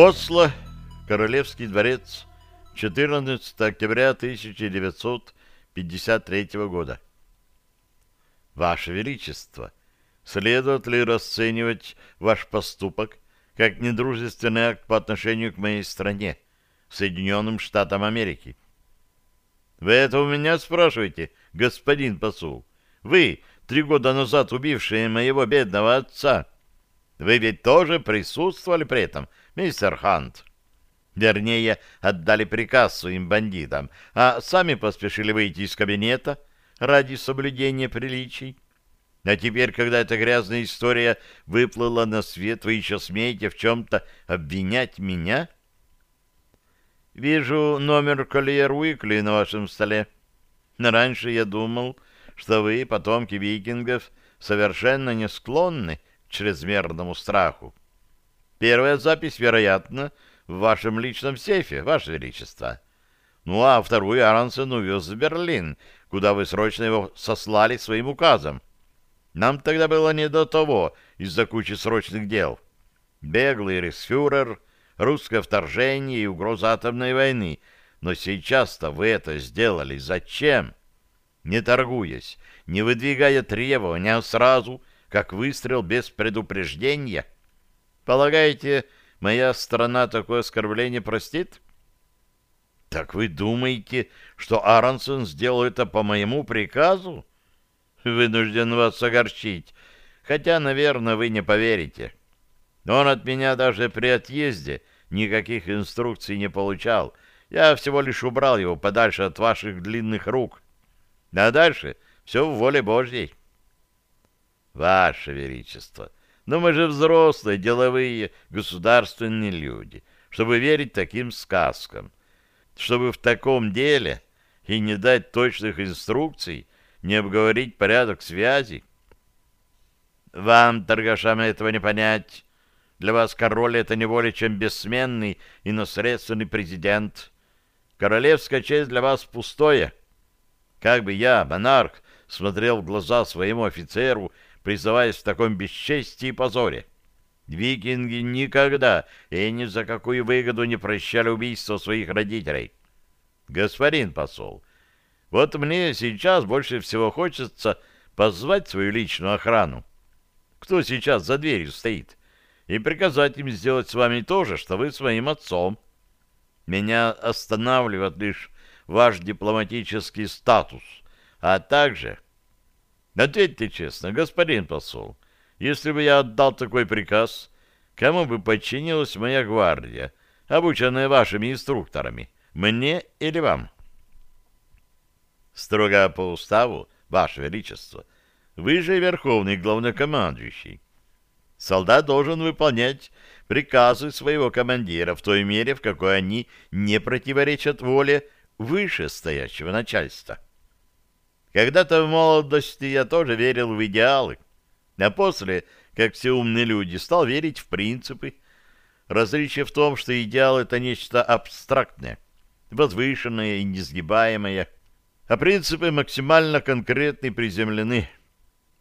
Осло, Королевский дворец, 14 октября 1953 года. Ваше Величество, следует ли расценивать ваш поступок как недружественный акт по отношению к моей стране, Соединенным Штатам Америки? Вы это у меня спрашиваете, господин посол? Вы, три года назад убившие моего бедного отца, вы ведь тоже присутствовали при этом, мистер Хант? Вернее, отдали приказ своим бандитам, а сами поспешили выйти из кабинета ради соблюдения приличий. А теперь, когда эта грязная история выплыла на свет, вы еще смеете в чем-то обвинять меня? Вижу номер Collier Уикли на вашем столе. Раньше я думал, что вы, потомки викингов, совершенно не склонны к чрезмерному страху. Первая запись, вероятно, в вашем личном сейфе, ваше величество. Ну, а вторую Аронсон увез в Берлин, куда вы срочно его сослали своим указом. Нам тогда было не до того из-за кучи срочных дел. Беглый рейхсфюрер, русское вторжение и угроза атомной войны. Но сейчас-то вы это сделали. Зачем? Не торгуясь, не выдвигая требования, а сразу, как выстрел без предупреждения. Полагаете, моя страна такое оскорбление простит? Так вы думаете, что Аронсон сделал это по моему приказу? Вынужден вас огорчить, хотя, наверное, вы не поверите. Он от меня даже при отъезде никаких инструкций не получал. Я всего лишь убрал его подальше от ваших длинных рук. А дальше все в воле Божьей. Ваше Величество, но мы же взрослые, деловые, государственные люди, чтобы верить таким сказкам. Чтобы в таком деле и не дать точных инструкций, не обговорить порядок связи. Вам, торгашам, этого не понять. Для вас король — это не более чем бессменный и наследственный президент. Королевская честь для вас пустое. Как бы я, монарх, смотрел в глаза своему офицеру, призываясь в таком бесчестии и позоре. Викинги никогда и ни за какую выгоду не прощали убийство своих родителей. Господин посол, вот мне сейчас больше всего хочется позвать свою личную охрану. Кто сейчас за дверью стоит? И приказать им сделать с вами то же, что вы своим отцом. Меня останавливает лишь ваш дипломатический статус, а также... Ответьте честно, господин посол, если бы я отдал такой приказ, кому бы подчинилась моя гвардия, обученная вашими инструкторами, мне или вам?» Строго по уставу, Ваше Величество, вы же верховный главнокомандующий. Солдат должен выполнять приказы своего командира в той мере, в какой они не противоречат воле вышестоящего начальства. Когда-то в молодости я тоже верил в идеалы, а после, как все умные люди, стал верить в принципы. Различие в том, что идеал — это нечто абстрактное, возвышенное и несгибаемое, а принципы максимально конкретны и приземлены.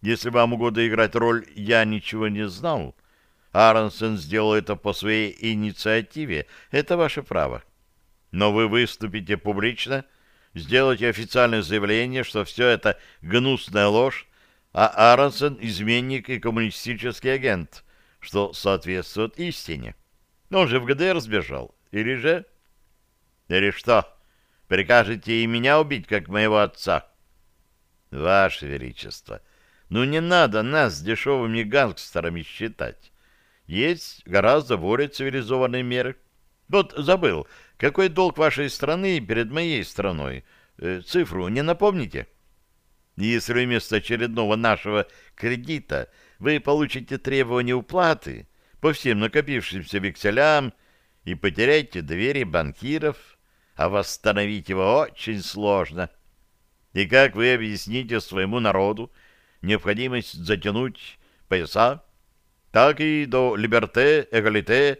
Если вам угодно играть роль «я ничего не знал», Аронсон сделал это по своей инициативе, это ваше право. Но вы выступите публично, сделаете официальное заявление, что все это гнусная ложь, а Аронсон — изменник и коммунистический агент, что соответствует истине. Он же в ГДР сбежал, или же? Или что? Прикажете и меня убить, как моего отца? Ваше Величество, ну не надо нас с дешевыми гангстерами считать. Есть гораздо более цивилизованные меры. Вот забыл, какой долг вашей страны перед моей страной? Э, цифру не напомните? Если вместо очередного нашего кредита вы получите требования уплаты по всем накопившимся векселям и потеряете доверие банкиров, а восстановить его очень сложно. И как вы объясните своему народу необходимость затянуть пояса, так и до либерте, эгалите,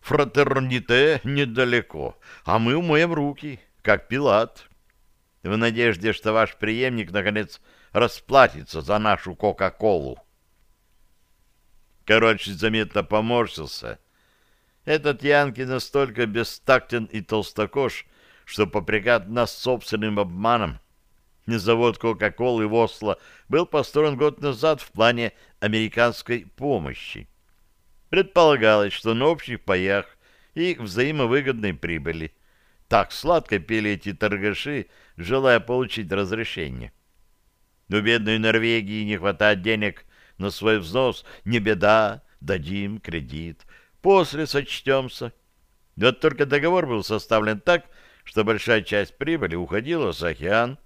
фратерните недалеко, а мы умоем руки, как Пилат, в надежде, что ваш преемник, наконец, расплатится за нашу Кока-Колу. Короче, заметно поморщился. Этот Янки настолько бестактен и толстокож, что попрекает нас собственным обманом. Завод Кока-Колы в Осло был построен год назад в плане американской помощи. Предполагалось, что на общих паях и взаимовыгодной прибыли. Так сладко пели эти торгаши, желая получить разрешение. Но бедной Норвегии не хватает денег на свой взнос. Не беда, дадим кредит. После сочтемся. Вот только договор был составлен так, что большая часть прибыли уходила за океан,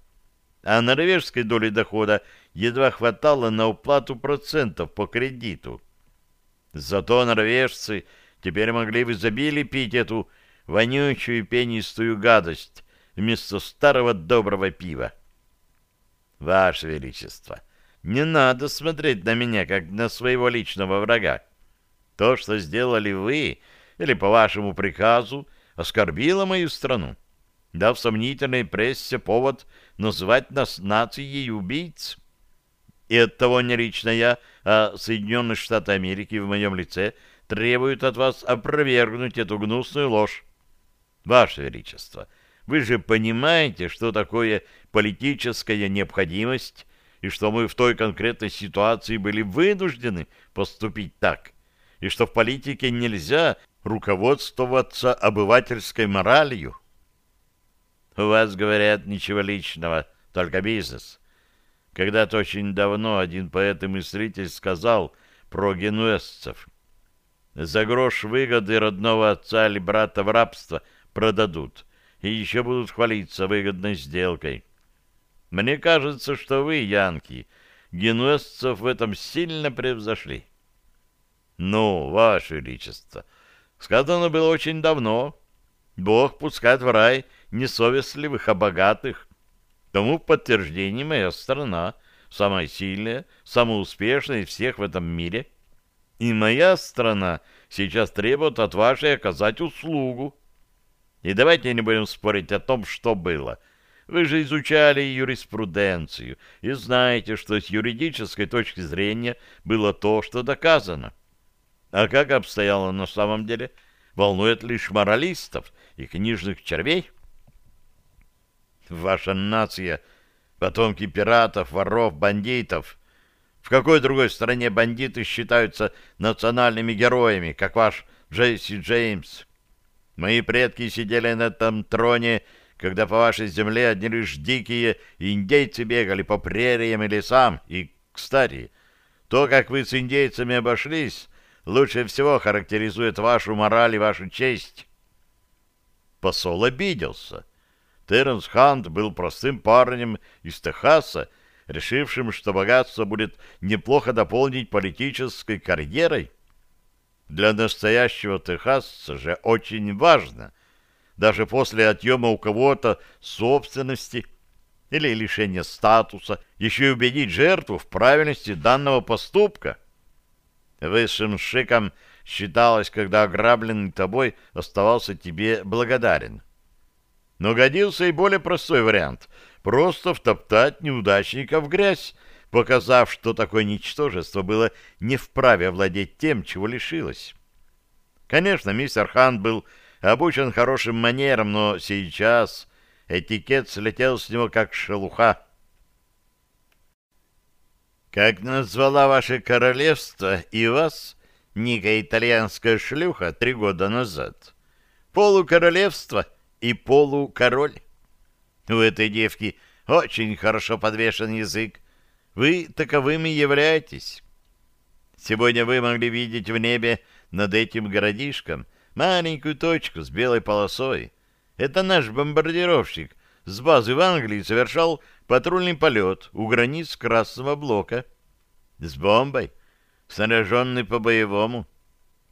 а норвежской доли дохода едва хватало на уплату процентов по кредиту. Зато норвежцы теперь могли в изобилии пить эту вонючую пенистую гадость вместо старого доброго пива. Ваше Величество, не надо смотреть на меня, как на своего личного врага. То, что сделали вы, или по вашему приказу, оскорбило мою страну, дав сомнительной прессе повод называть нас нацией убийц. И оттого не лично я, а Соединенные Штаты Америки в моем лице требуют от вас опровергнуть эту гнусную ложь. Ваше Величество, вы же понимаете, что такое политическая необходимость и что мы в той конкретной ситуации были вынуждены поступить так, и что в политике нельзя руководствоваться обывательской моралью. У вас, говорят, ничего личного, только бизнес. Когда-то очень давно один поэт и мыслитель сказал про генуэзцев. За грош выгоды родного отца или брата в рабство продадут, и еще будут хвалиться выгодной сделкой. Мне кажется, что вы, янки, генуэзцев в этом сильно превзошли. Ну, ваше величество, сказано было очень давно. Бог пускает в рай несовестливых, а богатых. Тому в моя страна, самая сильная, самая успешная из всех в этом мире. И моя страна сейчас требует от вашей оказать услугу. И давайте не будем спорить о том, что было. Вы же изучали юриспруденцию и знаете, что с юридической точки зрения было то, что доказано. А как обстояло на самом деле, волнует лишь моралистов и книжных червей. Ваша нация — потомки пиратов, воров, бандитов. В какой другой стране бандиты считаются национальными героями, как ваш Джейси Джеймс? Мои предки сидели на этом троне, когда по вашей земле одни лишь дикие индейцы бегали по прериям и лесам. И, кстати, то, как вы с индейцами обошлись, лучше всего характеризует вашу мораль и вашу честь. Посол обиделся. Теренс Хант был простым парнем из Техаса, решившим, что богатство будет неплохо дополнить политической карьерой. Для настоящего техасца же очень важно, даже после отъема у кого-то собственности или лишения статуса, еще и убедить жертву в правильности данного поступка. Высшим шиком считалось, когда ограбленный тобой оставался тебе благодарен. Но годился и более простой вариант — просто втоптать неудачника в грязь, показав, что такое ничтожество было не вправе владеть тем, чего лишилось. Конечно, мистер Хан был обучен хорошим манерам, но сейчас этикет слетел с него как шелуха. «Как назвала ваше королевство и вас, Ника итальянская шлюха, три года назад? Полукоролевство и полукороль. У этой девки очень хорошо подвешен язык. Вы таковыми являетесь. Сегодня вы могли видеть в небе над этим городишком маленькую точку с белой полосой. Это наш бомбардировщик с базы в Англии совершал патрульный полет у границ Красного Блока. С бомбой, снаряженный по-боевому.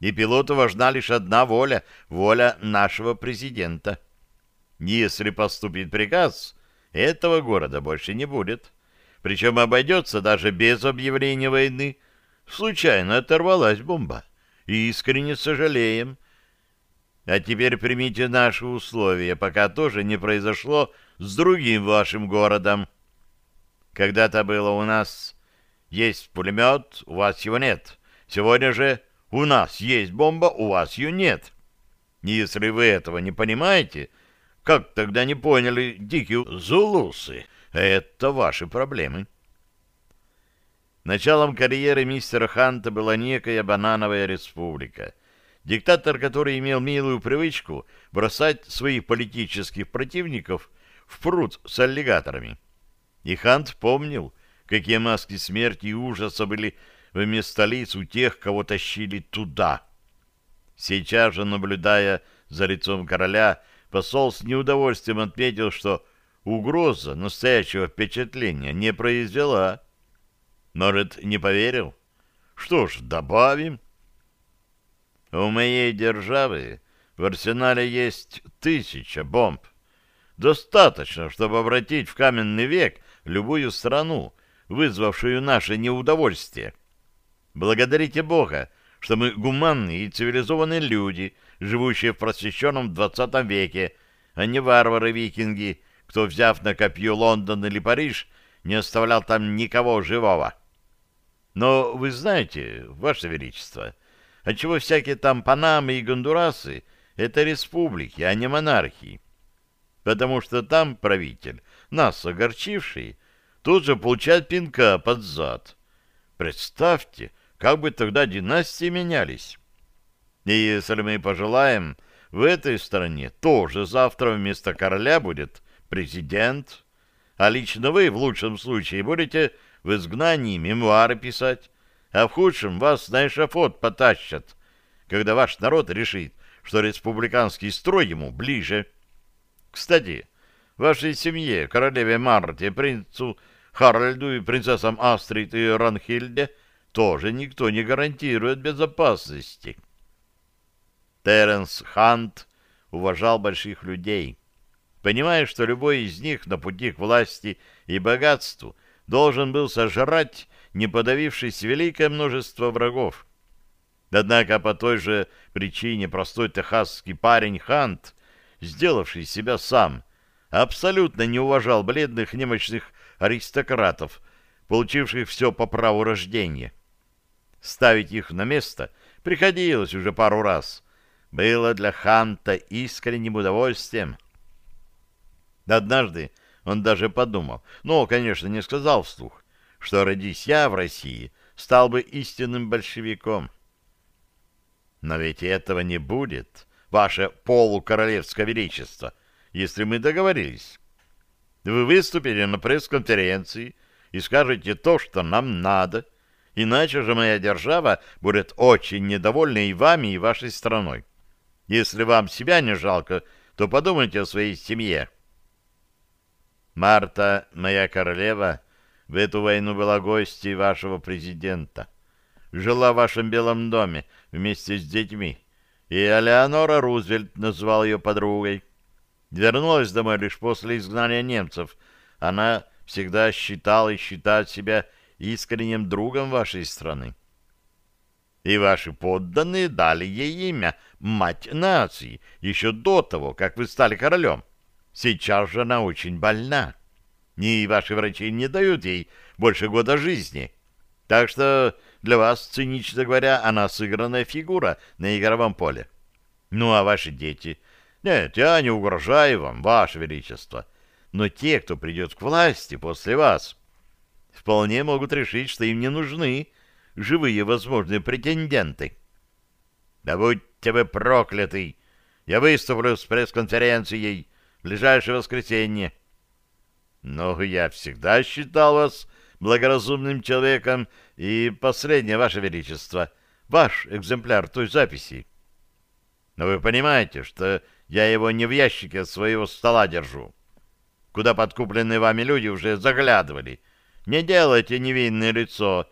И пилоту важна лишь одна воля — воля нашего президента. Если поступит приказ, этого города больше не будет. Причем обойдется даже без объявления войны. Случайно оторвалась бомба. И искренне сожалеем. А теперь примите наши условия, пока тоже не произошло с другим вашим городом. Когда-то было у нас есть пулемет, у вас его нет. Сегодня же у нас есть бомба, у вас ее нет. Если вы этого не понимаете, как тогда не поняли дикие зулусы? Это ваши проблемы. Началом карьеры мистера Ханта была некая банановая республика. Диктатор, который имел милую привычку бросать своих политических противников в пруд с аллигаторами. И Хант помнил, какие маски смерти и ужаса были вместо лиц у тех, кого тащили туда. Сейчас же, наблюдая за лицом короля, посол с неудовольствием отметил, что угроза настоящего впечатления не произвела. Может, не поверил? Что ж, добавим. У моей державы в арсенале есть тысяча бомб. Достаточно, чтобы обратить в каменный век любую страну, вызвавшую наше неудовольствие. Благодарите Бога, что мы гуманные и цивилизованные люди, живущие в просвещенном двадцатом веке, а не варвары-викинги, кто, взяв на копье Лондон или Париж, не оставлял там никого живого. Но вы знаете, Ваше Величество, отчего всякие там Панамы и Гондурасы — это республики, а не монархии. Потому что там правитель, нас огорчивший, тут же получает пинка под зад. Представьте, как бы тогда династии менялись. И если мы пожелаем, в этой стране тоже завтра вместо короля будет президент, а лично вы в лучшем случае будете в изгнании мемуары писать, а в худшем вас на эшафот потащат, когда ваш народ решит, что республиканский строй ему ближе. Кстати, вашей семье, королеве Марте, принцу Харальду и принцессам Астрид и Ранхильде тоже никто не гарантирует безопасности. Теренс Хант уважал больших людей, понимая, что любой из них на пути к власти и богатству должен был сожрать не подавившись великое множество врагов. Однако по той же причине простой техасский парень Хант, сделавший себя сам, абсолютно не уважал бледных немощных аристократов, получивших все по праву рождения. Ставить их на место приходилось уже пару раз. Было для Ханта искренним удовольствием. Однажды он даже подумал, но, конечно, не сказал вслух, что, родись я в России, стал бы истинным большевиком. Но ведь этого не будет, ваше полукоролевское величество, если мы договорились. Вы выступили на пресс-конференции и скажете то, что нам надо, иначе же моя держава будет очень недовольна и вами, и вашей страной. Если вам себя не жалко, то подумайте о своей семье. Марта, моя королева, в эту войну была гостьей вашего президента. Жила в вашем Белом доме вместе с детьми. И Алеонора Рузвельт назвал ее подругой. Вернулась домой лишь после изгнания немцев. Она всегда считала и считает себя искренним другом вашей страны. И ваши подданные дали ей имя «Мать нации» еще до того, как вы стали королем. Сейчас же она очень больна. И ваши врачи не дают ей больше года жизни. Так что для вас, цинично говоря, она сыгранная фигура на игровом поле. Ну, а ваши дети? Нет, я не угрожаю вам, ваше величество. Но те, кто придет к власти после вас, вполне могут решить, что им не нужны живые возможные претенденты. Да будьте вы прокляты! Я выступлю с пресс-конференцией в ближайшее воскресенье. Но я всегда считал вас благоразумным человеком, и последнее, Ваше Величество, ваш экземпляр той записи. Но вы понимаете, что я его не в ящике своего стола держу. Куда подкупленные вами люди уже заглядывали. Не делайте невинное лицо,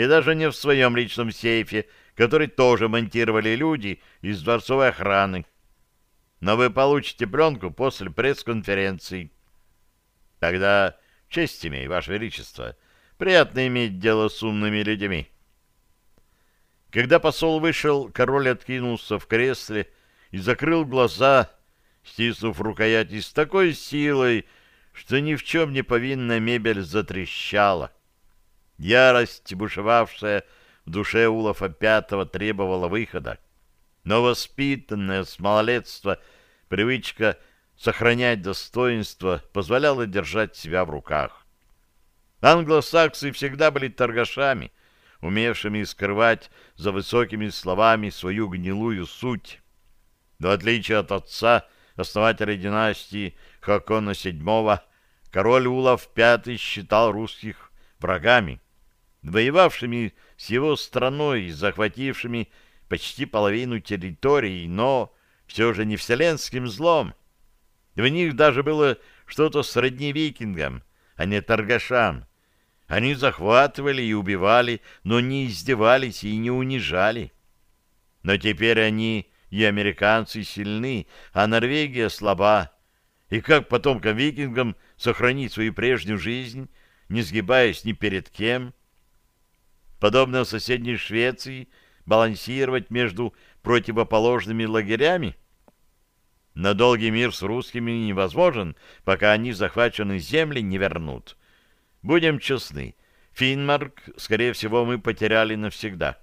и даже не в своем личном сейфе, который тоже монтировали люди из дворцовой охраны. Но вы получите пленку после пресс-конференции. Тогда честь имей, Ваше Величество. Приятно иметь дело с умными людьми. Когда посол вышел, король откинулся в кресле и закрыл глаза, стиснув рукояти с такой силой, что ни в чем не повинная мебель затрещала. Ярость, бушевавшая в душе Улафа Пятого, требовала выхода. Но воспитанное с малолетства привычка сохранять достоинство позволяла держать себя в руках. Англосаксы всегда были торгашами, умевшими скрывать за высокими словами свою гнилую суть. В отличие от отца, основателя династии Хакона VII, король Улав V считал русских врагами, воевавшими с его страной и захватившими почти половину территории, но все же не вселенским злом. В них даже было что-то сродни викингам, а не торгашам. Они захватывали и убивали, но не издевались и не унижали. Но теперь они и американцы сильны, а Норвегия слаба. И как потомкам викингам сохранить свою прежнюю жизнь, не сгибаясь ни перед кем? Подобно соседней Швеции, балансировать между противоположными лагерями? На долгий мир с русскими невозможен, пока они захваченные земли не вернут. Будем честны, Финмарк, скорее всего, мы потеряли навсегда.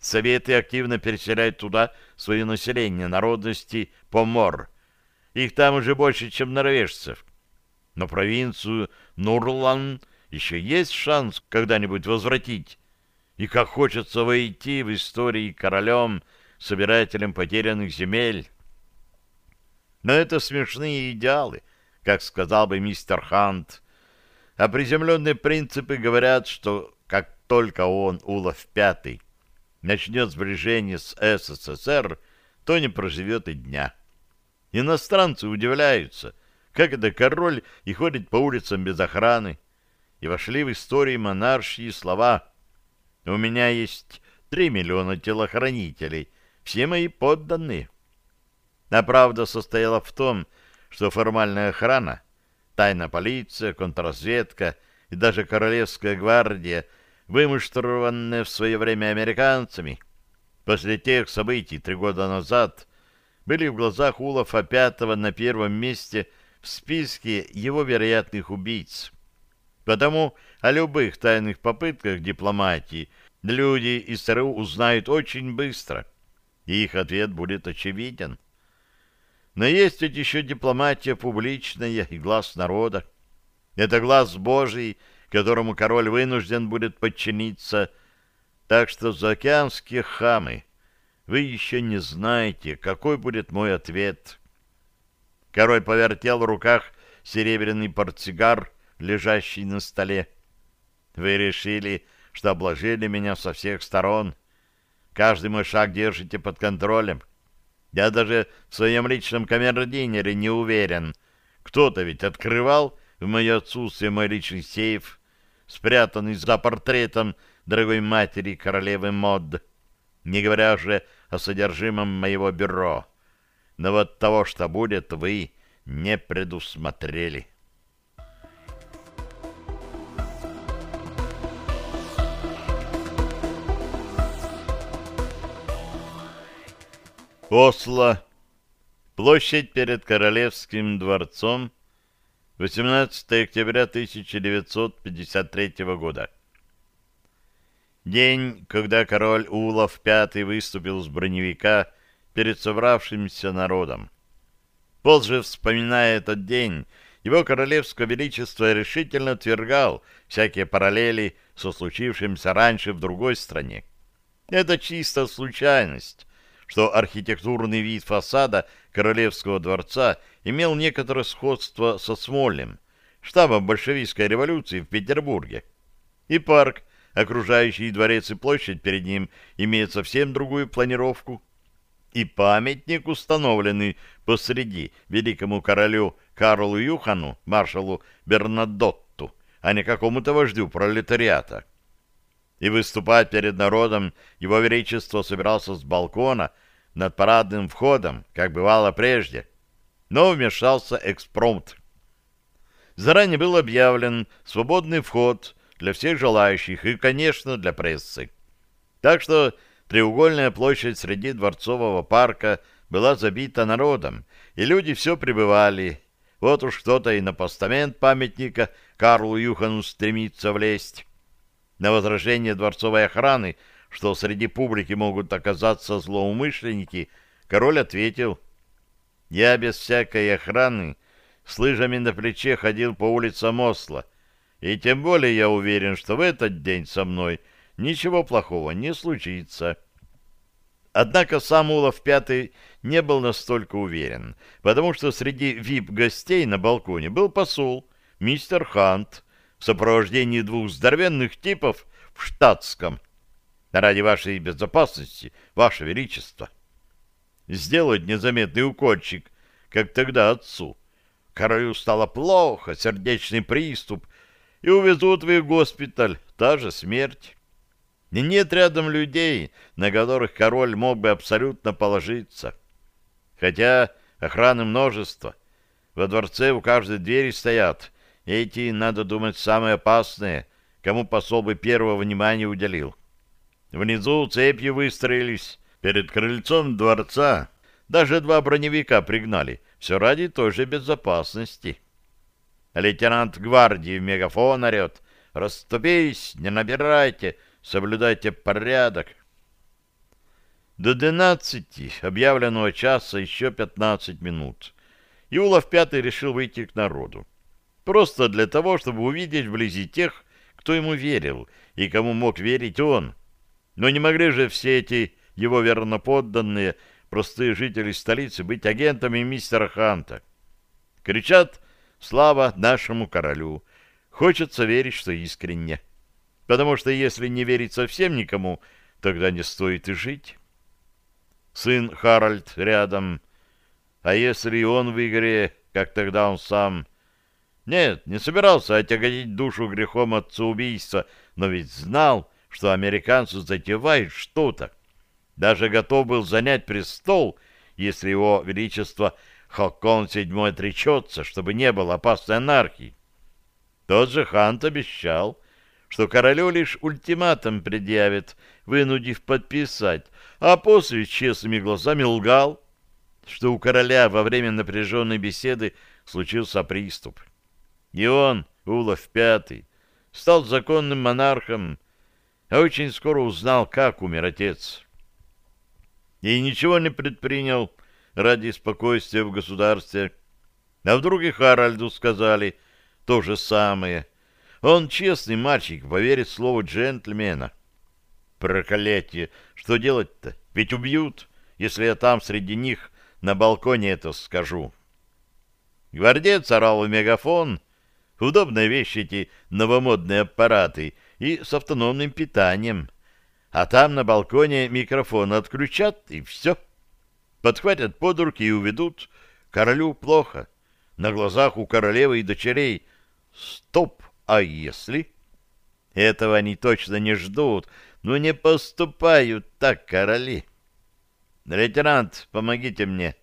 Советы активно переселяют туда свое население народности помор. Их там уже больше, чем норвежцев. Но провинцию Нурлан еще есть шанс когда-нибудь возвратить. И как хочется войти в истории королем, собирателем потерянных земель. Но это смешные идеалы, как сказал бы мистер Хант, а приземленные принципы говорят, что как только он, Улов Пятый, начнет сближение с СССР, то не проживет и дня. Иностранцы удивляются, как это король и ходит по улицам без охраны, и вошли в истории монаршие слова «У меня есть три миллиона телохранителей, все мои подданные». А правда состояла в том, что формальная охрана тайная полиция, контрразведка и даже королевская гвардия, вымуштрованная в свое время американцами, после тех событий три года назад, были в глазах Улафа Пятого на первом месте в списке его вероятных убийц. Потому о любых тайных попытках дипломатии люди из ЦРУ узнают очень быстро, и их ответ будет очевиден. Но есть ведь еще дипломатия публичная и глаз народа. Это глаз Божий, которому король вынужден будет подчиниться. Так что, заокеанские хамы, вы еще не знаете, какой будет мой ответ. Король повертел в руках серебряный портсигар, лежащий на столе. Вы решили, что обложили меня со всех сторон. Каждый мой шаг держите под контролем. — я даже в своем личном камердинере не уверен. Кто-то ведь открывал в мое отсутствие мой личный сейф, спрятанный за портретом дорогой матери королевы Мод, не говоря уже о содержимом моего бюро. Но вот того, что будет, вы не предусмотрели. Осло. Площадь перед Королевским дворцом. 18 октября 1953 года. День, когда король Улов V выступил с броневика перед собравшимся народом. Позже, вспоминая этот день, его королевское величество решительно отвергал всякие параллели со случившимся раньше в другой стране. Это чисто случайность, что архитектурный вид фасада Королевского дворца имел некоторое сходство со Смольным, штабом большевистской революции в Петербурге. И парк, окружающий дворец и площадь перед ним, имеет совсем другую планировку. И памятник, установленный посреди великому королю Карлу Юхану, маршалу Бернадотту, а не какому-то вождю пролетариата. И выступать перед народом его величество собирался с балкона над парадным входом, как бывало прежде. Но вмешался экспромт. Заранее был объявлен свободный вход для всех желающих и, конечно, для прессы. Так что треугольная площадь среди Дворцового парка была забита народом, и люди все прибывали. Вот уж кто-то и на постамент памятника Карлу Юхану стремится влезть. На возражение дворцовой охраны, что среди публики могут оказаться злоумышленники, король ответил, «Я без всякой охраны с лыжами на плече ходил по улицам Осло, и тем более я уверен, что в этот день со мной ничего плохого не случится». Однако сам Улов Пятый не был настолько уверен, потому что среди вип-гостей на балконе был посол, мистер Хант, в сопровождении двух здоровенных типов в штатском. Ради вашей безопасности, ваше величество. Сделать незаметный укольчик, как тогда отцу. Королю стало плохо, сердечный приступ, и увезут в их госпиталь, та же смерть. И нет рядом людей, на которых король мог бы абсолютно положиться. Хотя охраны множество. Во дворце у каждой двери стоят. Эти, надо думать, самые опасные, кому посол бы первого внимания уделил. Внизу цепью выстроились. Перед крыльцом дворца даже два броневика пригнали. Все ради той же безопасности. Лейтенант гвардии в мегафон орет. «Раступись, не набирайте!» соблюдайте порядок. До двенадцати объявленного часа еще пятнадцать минут. И Улов Пятый решил выйти к народу. Просто для того, чтобы увидеть вблизи тех, кто ему верил и кому мог верить он. Но не могли же все эти его верноподданные, простые жители столицы, быть агентами мистера Ханта. Кричат «Слава нашему королю!» Хочется верить, что искренне потому что если не верить совсем никому, тогда не стоит и жить. Сын Харальд рядом. А если и он в игре, как тогда он сам? Нет, не собирался отяготить душу грехом отца-убийства, но ведь знал, что американцы затевают что-то. Даже готов был занять престол, если его величество Халкон VII отречется, чтобы не было опасной анархии. Тот же Хант обещал, что королю лишь ультиматум предъявит, вынудив подписать, а после честными глазами лгал, что у короля во время напряженной беседы случился приступ. И он, Улов Пятый, стал законным монархом, а очень скоро узнал, как умер отец. И ничего не предпринял ради спокойствия в государстве. А вдруг и Харальду сказали то же самое — он честный мальчик, поверит слову джентльмена. Проклятие! Что делать-то? Ведь убьют, если я там среди них на балконе это скажу. Гвардец орал в мегафон. Удобная вещь эти новомодные аппараты и с автономным питанием. А там на балконе микрофон отключат, и все. Подхватят под руки и уведут. Королю плохо. На глазах у королевы и дочерей. Стоп! А если? Этого они точно не ждут, но не поступают так короли. Лейтенант, помогите мне.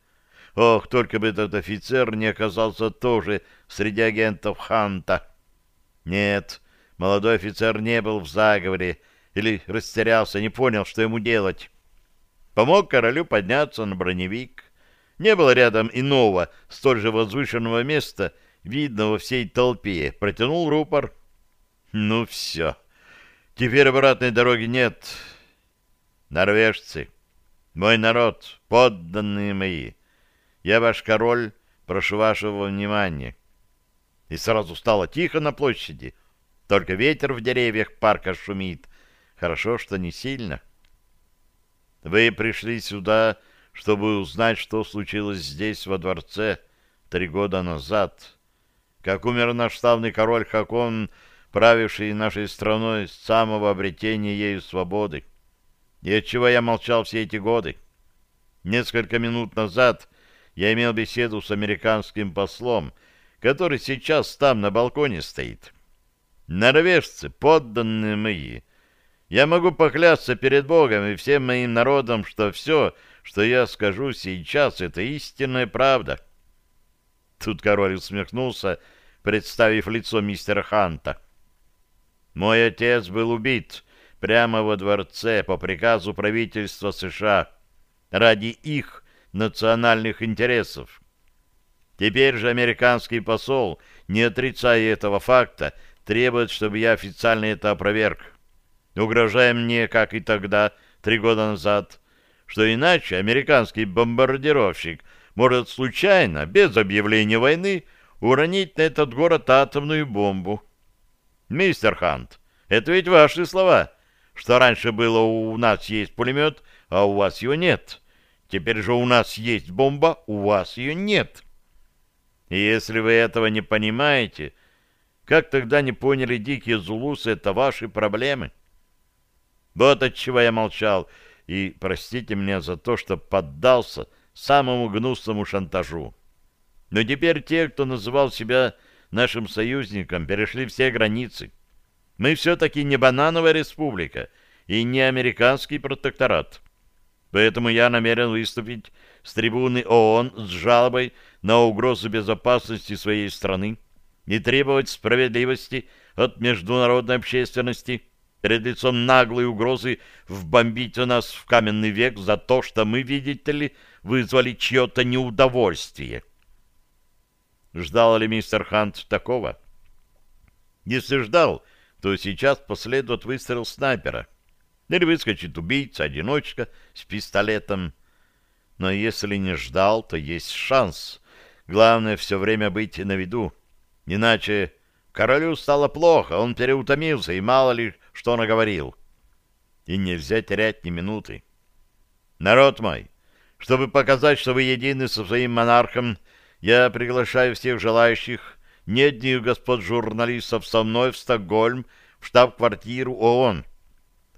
Ох, только бы этот офицер не оказался тоже среди агентов Ханта. Нет, молодой офицер не был в заговоре или растерялся, не понял, что ему делать. Помог королю подняться на броневик. Не было рядом иного, столь же возвышенного места, видно во всей толпе, протянул рупор. Ну все, теперь обратной дороги нет. Норвежцы, мой народ, подданные мои, я ваш король, прошу вашего внимания. И сразу стало тихо на площади, только ветер в деревьях парка шумит. Хорошо, что не сильно. Вы пришли сюда, чтобы узнать, что случилось здесь, во дворце, три года назад как умер наш славный король Хакон, правивший нашей страной с самого обретения ею свободы. И отчего я молчал все эти годы? Несколько минут назад я имел беседу с американским послом, который сейчас там на балконе стоит. Норвежцы, подданные мои, я могу поклясться перед Богом и всем моим народом, что все, что я скажу сейчас, это истинная правда. Тут король усмехнулся, представив лицо мистера Ханта. «Мой отец был убит прямо во дворце по приказу правительства США ради их национальных интересов. Теперь же американский посол, не отрицая этого факта, требует, чтобы я официально это опроверг. угрожая мне, как и тогда, три года назад, что иначе американский бомбардировщик может случайно, без объявления войны, уронить на этот город атомную бомбу. Мистер Хант, это ведь ваши слова, что раньше было у нас есть пулемет, а у вас его нет. Теперь же у нас есть бомба, у вас ее нет. И если вы этого не понимаете, как тогда не поняли дикие зулусы, это ваши проблемы? Вот от чего я молчал, и простите меня за то, что поддался самому гнусному шантажу. Но теперь те, кто называл себя нашим союзником, перешли все границы. Мы все-таки не банановая республика и не американский протекторат. Поэтому я намерен выступить с трибуны ООН с жалобой на угрозу безопасности своей страны и требовать справедливости от международной общественности перед лицом наглой угрозы вбомбить у нас в каменный век за то, что мы, видите ли, вызвали чье-то неудовольствие. Ждал ли мистер Хант такого? Если ждал, то сейчас последует выстрел снайпера. Или выскочит убийца, одиночка с пистолетом. Но если не ждал, то есть шанс. Главное все время быть на виду. Иначе королю стало плохо, он переутомился, и мало ли что наговорил. И нельзя терять ни минуты. Народ мой, чтобы показать, что вы едины со своим монархом, я приглашаю всех желающих, не одних господ журналистов со мной в Стокгольм, в штаб-квартиру ООН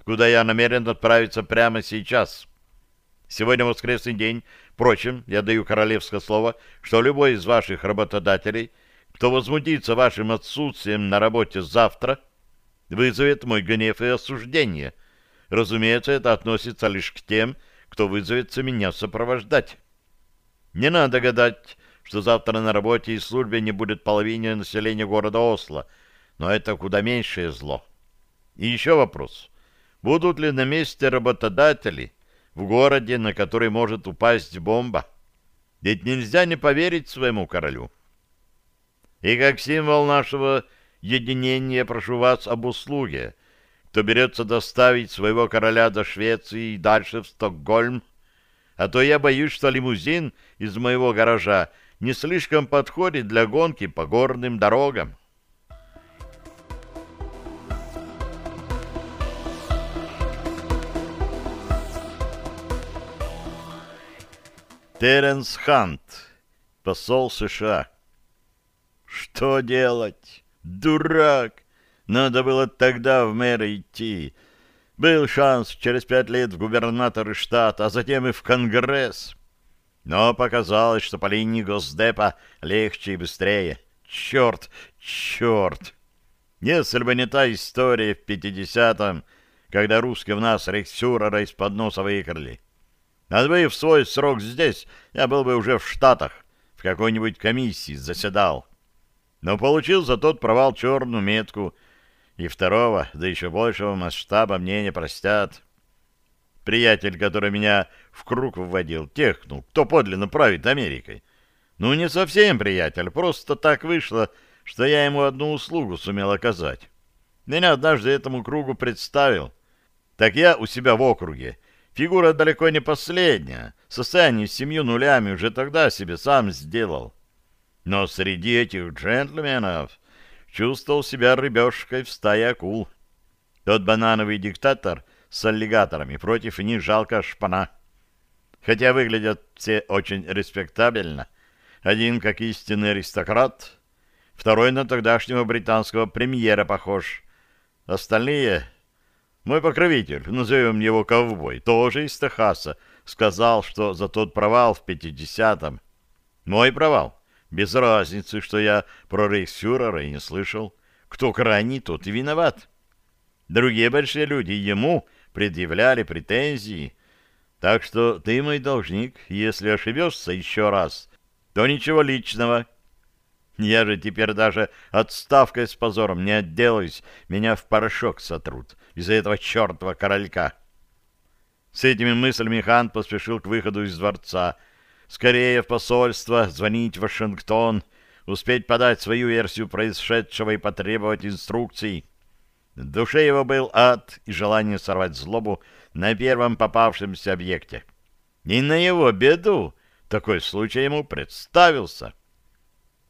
куда я намерен отправиться прямо сейчас. Сегодня воскресный день. Впрочем, я даю королевское слово, что любой из ваших работодателей, кто возмутится вашим отсутствием на работе завтра, вызовет мой гнев и осуждение. Разумеется, это относится лишь к тем, кто вызовется меня сопровождать. Не надо гадать, что завтра на работе и службе не будет половины населения города Осло, но это куда меньшее зло. И еще вопрос. Будут ли на месте работодатели в городе, на который может упасть бомба? Ведь нельзя не поверить своему королю. И как символ нашего единения прошу вас об услуге, кто берется доставить своего короля до Швеции и дальше в Стокгольм, а то я боюсь, что лимузин из моего гаража не слишком подходит для гонки по горным дорогам. Теренс Хант, посол США. Что делать? Дурак! Надо было тогда в мэры идти. Был шанс через пять лет в губернаторы штата, а затем и в Конгресс. Но показалось, что по линии Госдепа легче и быстрее. Черт, черт! Если бы не та история в 50-м, когда русские в нас рейхсфюрера из-под носа выкрали. Отбыв свой срок здесь, я был бы уже в Штатах, в какой-нибудь комиссии заседал. Но получил за тот провал черную метку, и второго, да еще большего масштаба мне не простят. Приятель, который меня в круг вводил, технул, кто подлинно правит Америкой. Ну, не совсем приятель, просто так вышло, что я ему одну услугу сумел оказать. Меня однажды этому кругу представил. Так я у себя в округе Фигура далеко не последняя. Состояние с семью нулями уже тогда себе сам сделал. Но среди этих джентльменов чувствовал себя рыбешкой в стае акул. Тот банановый диктатор с аллигаторами против них жалко шпана. Хотя выглядят все очень респектабельно. Один как истинный аристократ, второй на тогдашнего британского премьера похож. Остальные мой покровитель, назовем его ковбой, тоже из Техаса, сказал, что за тот провал в 50-м. Мой провал. Без разницы, что я про рейхсфюрера и не слышал. Кто крайний, тот и виноват. Другие большие люди ему предъявляли претензии. Так что ты мой должник, если ошибешься еще раз, то ничего личного. Я же теперь даже отставкой с позором не отделаюсь, меня в порошок сотрут из-за этого чертова королька. С этими мыслями хан поспешил к выходу из дворца. Скорее в посольство, звонить в Вашингтон, успеть подать свою версию происшедшего и потребовать инструкций. В душе его был ад и желание сорвать злобу на первом попавшемся объекте. И на его беду такой случай ему представился.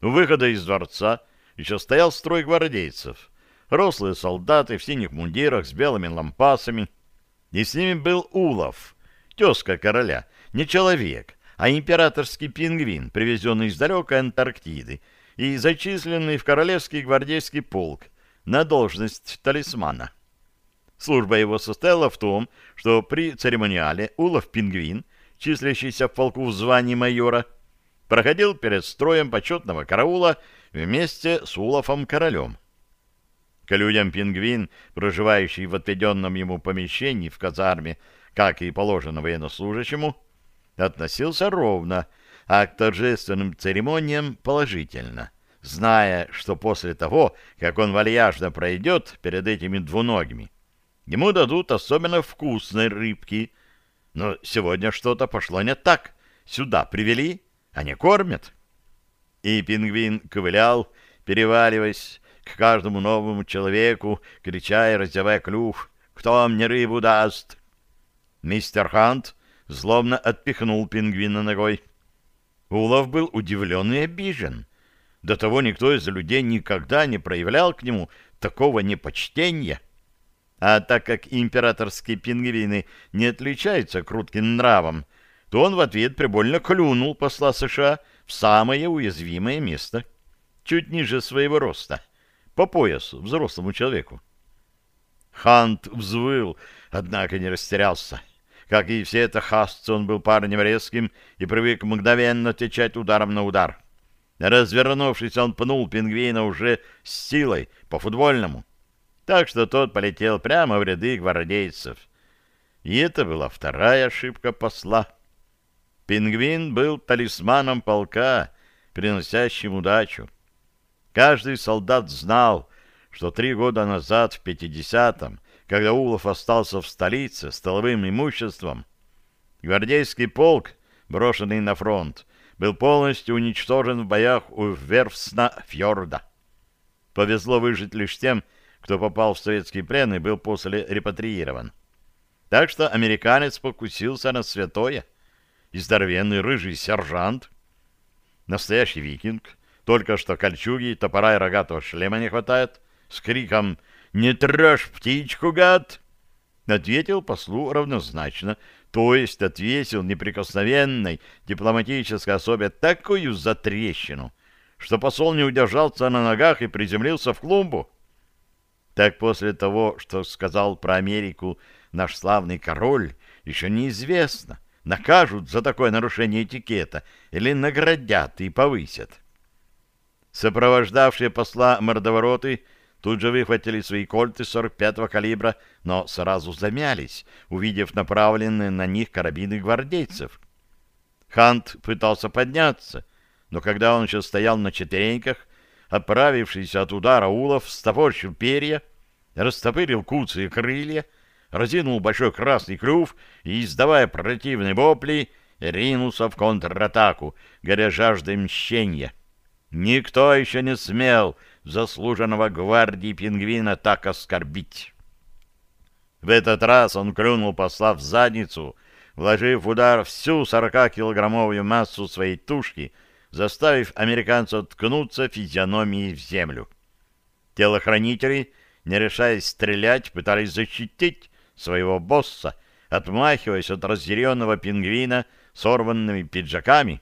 У выхода из дворца еще стоял строй гвардейцев. Рослые солдаты в синих мундирах с белыми лампасами. И с ними был Улов, тезка короля, не человек, а императорский пингвин, привезенный из далекой Антарктиды и зачисленный в Королевский гвардейский полк на должность талисмана. Служба его состояла в том, что при церемониале Улов-пингвин, числящийся в полку в звании майора, проходил перед строем почетного караула вместе с Улофом-королем. К людям пингвин, проживающий в отведенном ему помещении в казарме, как и положено военнослужащему, относился ровно, а к торжественным церемониям положительно, зная, что после того, как он вальяжно пройдет перед этими двуногими, ему дадут особенно вкусной рыбки. Но сегодня что-то пошло не так. Сюда привели, а не кормят. И пингвин ковылял, переваливаясь к каждому новому человеку, крича и раздевая клюв. «Кто мне рыбу даст?» Мистер Хант злобно отпихнул пингвина ногой. Улов был удивлен и обижен. До того никто из людей никогда не проявлял к нему такого непочтения. А так как императорские пингвины не отличаются крутким нравом, то он в ответ прибольно клюнул посла США в самое уязвимое место, чуть ниже своего роста, по поясу взрослому человеку. Хант взвыл, однако не растерялся. Как и все это хасцы, он был парнем резким и привык мгновенно отвечать ударом на удар. Развернувшись, он пнул пингвина уже с силой, по-футбольному. Так что тот полетел прямо в ряды гвардейцев. И это была вторая ошибка посла. Пингвин был талисманом полка, приносящим удачу. Каждый солдат знал, что три года назад, в 50-м, когда Улов остался в столице с столовым имуществом, гвардейский полк, брошенный на фронт, был полностью уничтожен в боях у Верфсна-фьорда. Повезло выжить лишь тем, кто попал в советский плен и был после репатриирован. Так что американец покусился на святое. И здоровенный рыжий сержант, настоящий викинг, только что кольчуги, топора и рогатого шлема не хватает, с криком «Связь!» «Не трожь птичку, гад!» Ответил послу равнозначно, то есть отвесил неприкосновенной дипломатической особе такую затрещину, что посол не удержался на ногах и приземлился в клумбу. Так после того, что сказал про Америку наш славный король, еще неизвестно, накажут за такое нарушение этикета или наградят и повысят. Сопровождавшие посла мордовороты — тут же выхватили свои кольты 45-го калибра, но сразу замялись, увидев направленные на них карабины гвардейцев. Хант пытался подняться, но когда он еще стоял на четвереньках, отправившийся от удара Улов стопорщил перья, растопырил куцы и крылья, разинул большой красный клюв и, издавая противные вопли, ринулся в контратаку, горя жаждой мщения. Никто еще не смел заслуженного гвардии пингвина так оскорбить. В этот раз он клюнул посла в задницу, вложив в удар всю 40-килограммовую массу своей тушки, заставив американца ткнуться физиономией в землю. Телохранители, не решаясь стрелять, пытались защитить своего босса, отмахиваясь от разъяренного пингвина сорванными пиджаками.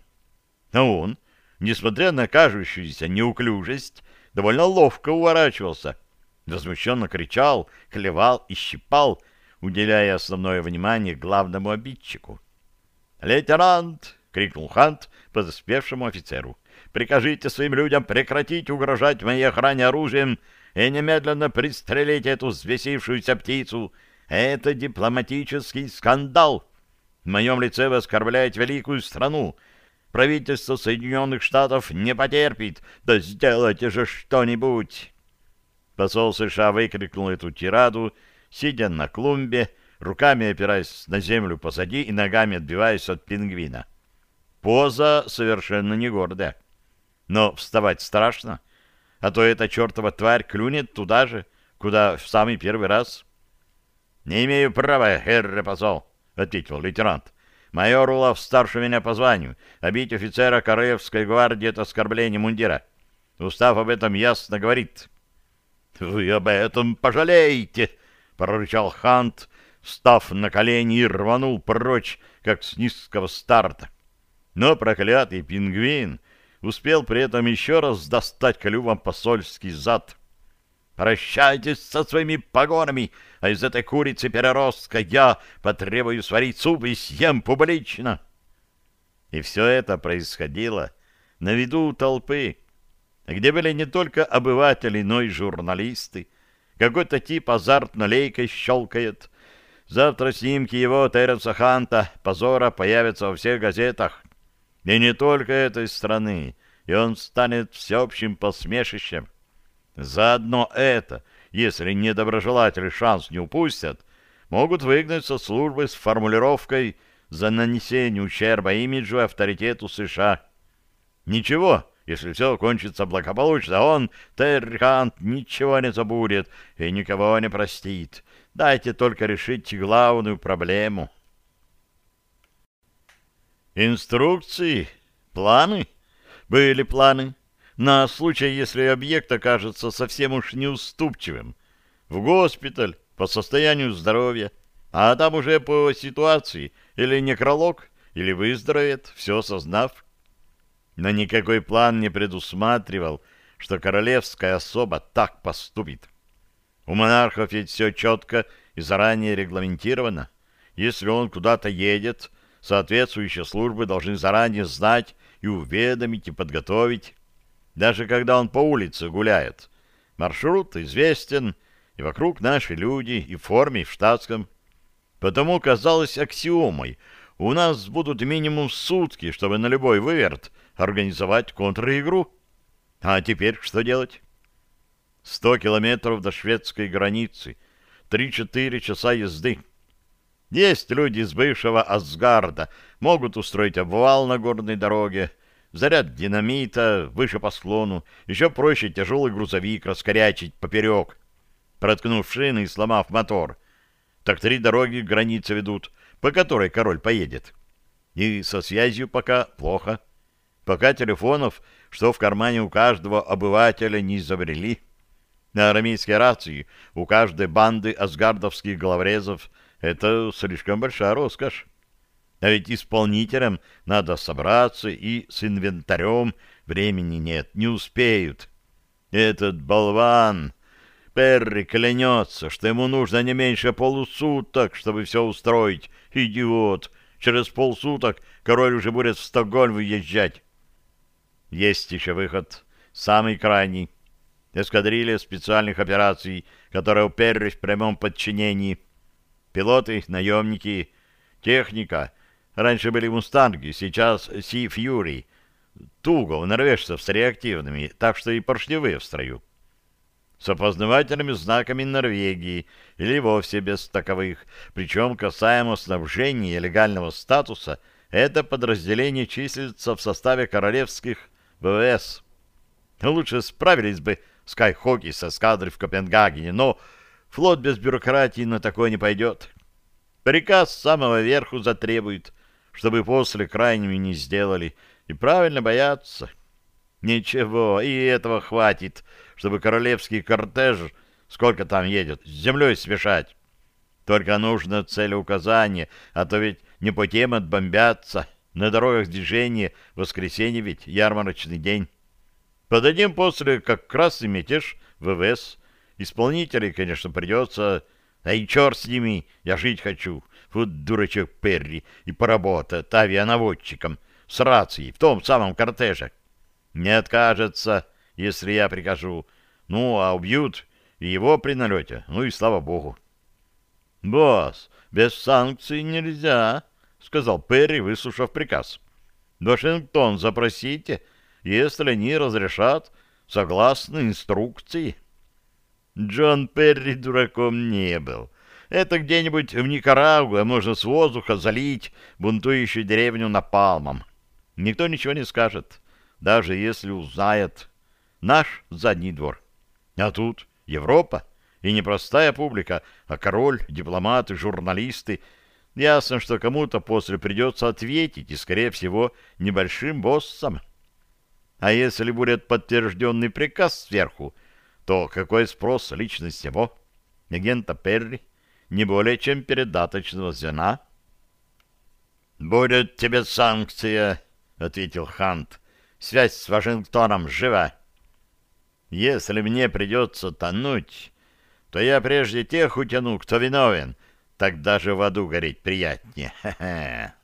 Но он, несмотря на кажущуюся неуклюжесть, довольно ловко уворачивался. Возмущенно кричал, клевал и щипал, уделяя основное внимание главному обидчику. «Лейтенант!» — крикнул Хант подоспевшему офицеру. «Прикажите своим людям прекратить угрожать моей охране оружием и немедленно пристрелить эту взвесившуюся птицу. Это дипломатический скандал. В моем лице вы оскорбляете великую страну, Правительство Соединенных Штатов не потерпит. Да сделайте же что-нибудь!» Посол США выкрикнул эту тираду, сидя на клумбе, руками опираясь на землю позади и ногами отбиваясь от пингвина. Поза совершенно не гордая. Но вставать страшно, а то эта чертова тварь клюнет туда же, куда в самый первый раз. — Не имею права, херре посол, — ответил лейтенант. — Майор Улов старше меня по званию, а бить офицера Королевской гвардии — это оскорбление мундира. Устав об этом ясно говорит. — Вы об этом пожалеете, — прорычал Хант, став на колени и рванул прочь, как с низкого старта. Но проклятый пингвин успел при этом еще раз достать клювом посольский зад. «Прощайтесь со своими погонами, а из этой курицы переростка я потребую сварить суп и съем публично!» И все это происходило на виду толпы, где были не только обыватели, но и журналисты. Какой-то тип азартно лейкой щелкает. Завтра снимки его, Теренса Ханта, позора появятся во всех газетах. И не только этой страны, и он станет всеобщим посмешищем. Заодно это, если недоброжелатели шанс не упустят, могут выгнать со службы с формулировкой за нанесение ущерба имиджу и авторитету США. Ничего, если все кончится благополучно, он, Террихант, ничего не забудет и никого не простит. Дайте только решить главную проблему. Инструкции? Планы? Были планы. На случай, если объект окажется совсем уж неуступчивым. В госпиталь, по состоянию здоровья. А там уже по ситуации. Или некролог, или выздоровеет, все сознав. Но никакой план не предусматривал, что королевская особа так поступит. У монархов ведь все четко и заранее регламентировано. Если он куда-то едет, соответствующие службы должны заранее знать и уведомить, и подготовить. Даже когда он по улице гуляет. Маршрут известен, и вокруг наши люди, и в форме, и в штатском. Потому казалось аксиомой, у нас будут минимум сутки, чтобы на любой выверт организовать контр-игру. А теперь что делать? Сто километров до шведской границы, три-четыре часа езды. Есть люди из бывшего Асгарда, могут устроить обвал на горной дороге, заряд динамита выше по склону, еще проще тяжелый грузовик раскорячить поперек, проткнув шины и сломав мотор. Так три дороги границы ведут, по которой король поедет. И со связью пока плохо. Пока телефонов, что в кармане у каждого обывателя не изобрели. На арамейской рации у каждой банды асгардовских главрезов это слишком большая роскошь. А ведь исполнителям надо собраться, и с инвентарем времени нет, не успеют. Этот болван... Перри клянется, что ему нужно не меньше полусуток, чтобы все устроить. Идиот! Через полсуток король уже будет в Стокгольм выезжать. Есть еще выход, самый крайний. Эскадрилья специальных операций, которая у Перри в прямом подчинении — Пилоты, наемники, техника. Раньше были «Мустанги», сейчас «Си Фьюри». Туго у норвежцев с реактивными, так что и поршневые в строю. С опознавательными знаками Норвегии или вовсе без таковых. Причем касаемо снабжения и легального статуса, это подразделение числится в составе королевских ВВС. Лучше справились бы Скайхоки с эскадрой в Копенгагене, но Флот без бюрократии на такое не пойдет. Приказ с самого верху затребует, чтобы после крайними не сделали, и правильно боятся. Ничего, и этого хватит, чтобы королевский кортеж, сколько там едет, с землей смешать. Только нужно целеуказание, а то ведь не по тем отбомбятся. На дорогах движения воскресенье ведь ярмарочный день. Подадим после как и мятеж ВВС Исполнителей, конечно, придется... А и черт с ними, я жить хочу. Вот дурачок Перри и поработает авианаводчиком с рацией в том самом кортеже. Не откажется, если я прикажу. Ну, а убьют и его при налете. Ну и слава богу. — Босс, без санкций нельзя, — сказал Перри, выслушав приказ. — Вашингтон запросите, если они разрешат, согласно инструкции. — Джон Перри дураком не был. Это где-нибудь в Никарагуа можно с воздуха залить бунтующую деревню напалмом. Никто ничего не скажет, даже если узнает. Наш задний двор. А тут Европа, И не простая публика, а король, дипломаты, журналисты. Ясно, что кому-то после придется ответить, и, скорее всего, небольшим боссом. А если будет подтвержденный приказ сверху, то какой спрос лично с него, агента Перри, не более чем передаточного звена? «Будет тебе санкция», — ответил Хант. «Связь с Вашингтоном жива». «Если мне придется тонуть, то я прежде тех утяну, кто виновен. Так даже в аду гореть приятнее. Ха-ха».